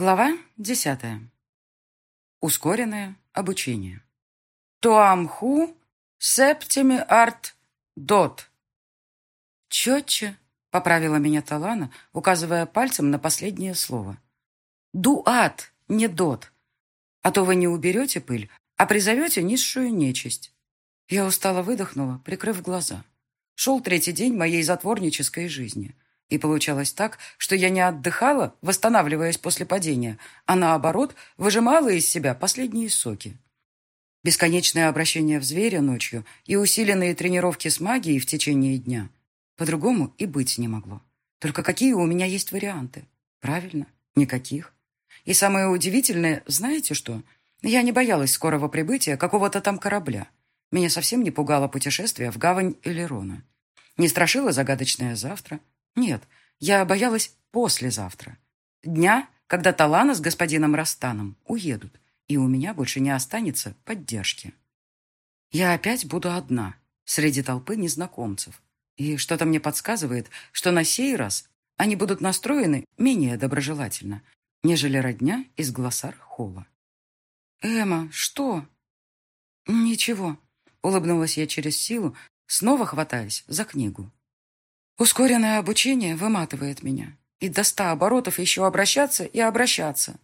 Глава десятая. Ускоренное обучение. Туамху септими арт дот. Четче, поправила меня Талана, указывая пальцем на последнее слово. Дуат, не дот. А то вы не уберете пыль, а призовете низшую нечисть. Я устало выдохнула, прикрыв глаза. Шел третий день моей затворнической жизни — и получалось так, что я не отдыхала, восстанавливаясь после падения, а наоборот, выжимала из себя последние соки. Бесконечное обращение в зверя ночью и усиленные тренировки с магией в течение дня. По-другому и быть не могло. Только какие у меня есть варианты? Правильно, никаких. И самое удивительное, знаете что? Я не боялась скорого прибытия какого-то там корабля. Меня совсем не пугало путешествие в гавань Элерона. Не страшило загадочное завтра, нет, я боялась послезавтра. Дня, когда Талана с господином Растаном уедут, и у меня больше не останется поддержки. Я опять буду одна, среди толпы незнакомцев. И что-то мне подсказывает, что на сей раз они будут настроены менее доброжелательно, нежели родня из Глоссар-Холла. «Эмма, что?» «Ничего», — улыбнулась я через силу, снова хватаясь за книгу. Ускоренное обучение выматывает меня. И до ста оборотов еще обращаться и обращаться.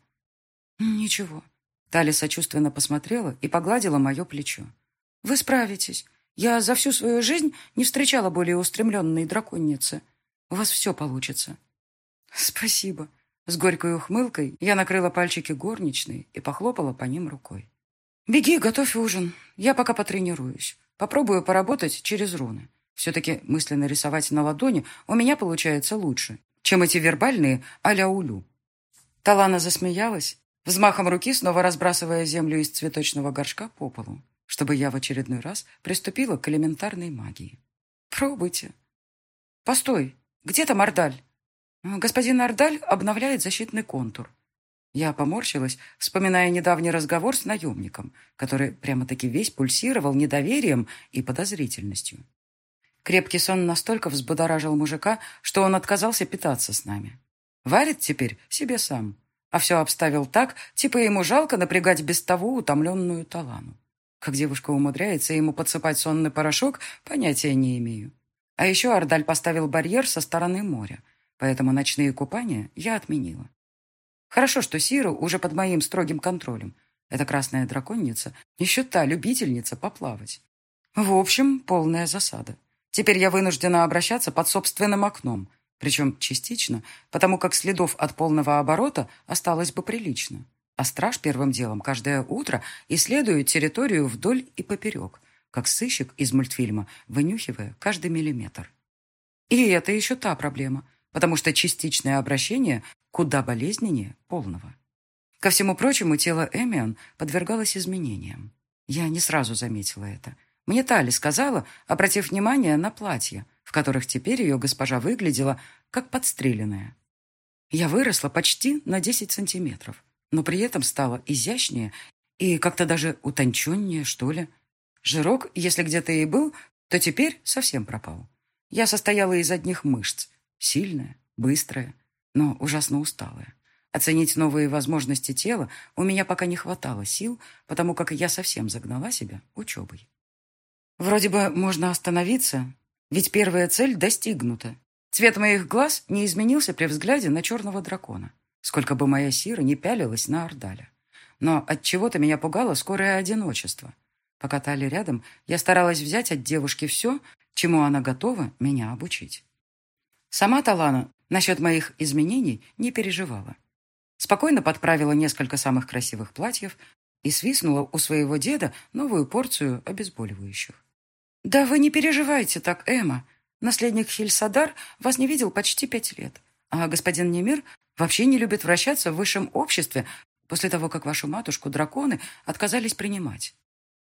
Ничего. Тали сочувственно посмотрела и погладила мое плечо. Вы справитесь. Я за всю свою жизнь не встречала более устремленной драконницы. У вас все получится. Спасибо. С горькой ухмылкой я накрыла пальчики горничной и похлопала по ним рукой. «Беги, готовь ужин. Я пока потренируюсь. Попробую поработать через руны. Все-таки мысленно рисовать на ладони у меня получается лучше, чем эти вербальные а-ля улю. Талана засмеялась, взмахом руки снова разбрасывая землю из цветочного горшка по полу, чтобы я в очередной раз приступила к элементарной магии. «Пробуйте». «Постой, где там Ардаль?» «Господин Ардаль обновляет защитный контур». Я поморщилась, вспоминая недавний разговор с наемником, который прямо-таки весь пульсировал недоверием и подозрительностью. Крепкий сон настолько взбудоражил мужика, что он отказался питаться с нами. Варит теперь себе сам. А все обставил так, типа ему жалко напрягать без того утомленную талану. Как девушка умудряется ему подсыпать сонный порошок, понятия не имею. А еще Ардаль поставил барьер со стороны моря, поэтому ночные купания я отменила. Хорошо, что Сиру уже под моим строгим контролем. Эта красная драконница еще та любительница поплавать. В общем, полная засада. Теперь я вынуждена обращаться под собственным окном, причем частично, потому как следов от полного оборота осталось бы прилично. А страж первым делом каждое утро исследует территорию вдоль и поперек, как сыщик из мультфильма, вынюхивая каждый миллиметр. И это еще та проблема, потому что частичное обращение куда болезненнее полного. Ко всему прочему, тело Эмион подвергалось изменениям. Я не сразу заметила это. Мне Тали сказала, обратив внимание на платья, в которых теперь ее госпожа выглядела как подстреленная. Я выросла почти на 10 сантиметров, но при этом стала изящнее и как-то даже утонченнее, что ли. Жирок, если где-то и был, то теперь совсем пропал. Я состояла из одних мышц, сильная, быстрая, но ужасно усталая. Оценить новые возможности тела у меня пока не хватало сил, потому как я совсем загнала себя учебой. Вроде бы можно остановиться, ведь первая цель достигнута. Цвет моих глаз не изменился при взгляде на черного дракона, сколько бы моя сира не пялилась на Ордаля. Но от чего то меня пугало скорое одиночество. Пока Тали рядом, я старалась взять от девушки все, чему она готова меня обучить. Сама Талана насчет моих изменений не переживала. Спокойно подправила несколько самых красивых платьев и свистнула у своего деда новую порцию обезболивающих. «Да вы не переживайте так, Эмма. Наследник Хильсадар вас не видел почти пять лет, а господин Немир вообще не любит вращаться в высшем обществе после того, как вашу матушку драконы отказались принимать».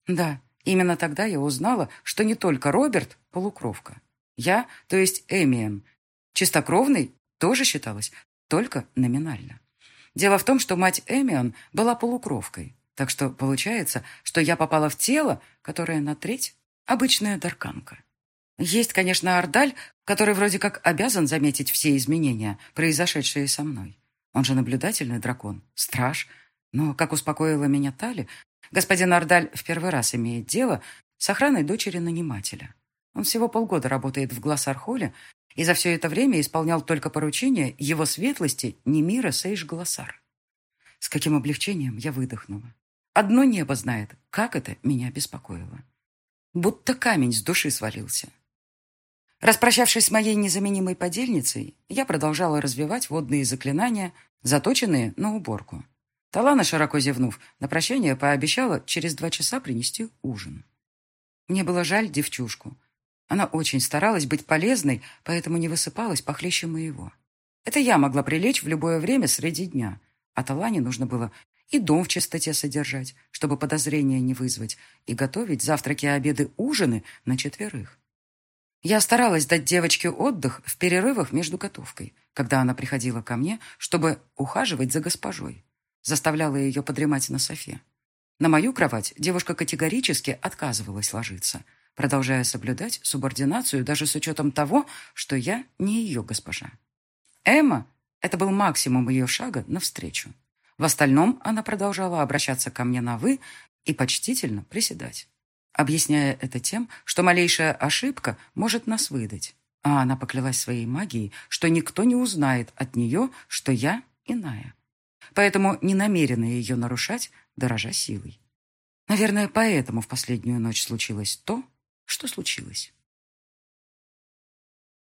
Да, именно тогда я узнала, что не только Роберт – полукровка. Я, то есть Эмиен, чистокровный, тоже считалась, только номинально. Дело в том, что мать Эмион была полукровкой, так что получается, что я попала в тело, которое на треть Обычная дарканка. Есть, конечно, Ардаль, который вроде как обязан заметить все изменения, произошедшие со мной. Он же наблюдательный дракон, страж. Но, как успокоила меня Тали, господин Ардаль в первый раз имеет дело с охраной дочери нанимателя. Он всего полгода работает в Глассархоле и за все это время исполнял только поручения его светлости Немира Сейш Глассар. С каким облегчением я выдохнула. Одно небо знает, как это меня беспокоило. Будто камень с души свалился. Распрощавшись с моей незаменимой подельницей, я продолжала развивать водные заклинания, заточенные на уборку. Талана, широко зевнув, на прощание пообещала через два часа принести ужин. Мне было жаль девчушку. Она очень старалась быть полезной, поэтому не высыпалась похлеще моего. Это я могла прилечь в любое время среди дня, а Талане нужно было и дом в чистоте содержать, чтобы подозрения не вызвать, и готовить завтраки, обеды, ужины на четверых. Я старалась дать девочке отдых в перерывах между готовкой, когда она приходила ко мне, чтобы ухаживать за госпожой. Заставляла ее подремать на софе. На мою кровать девушка категорически отказывалась ложиться, продолжая соблюдать субординацию даже с учетом того, что я не ее госпожа. Эмма — это был максимум ее шага навстречу. В остальном она продолжала обращаться ко мне на «вы» и почтительно приседать объясняя это тем, что малейшая ошибка может нас выдать. А она поклялась своей магией, что никто не узнает от нее, что я иная. Поэтому не намерена ее нарушать, дорожа силой. Наверное, поэтому в последнюю ночь случилось то, что случилось.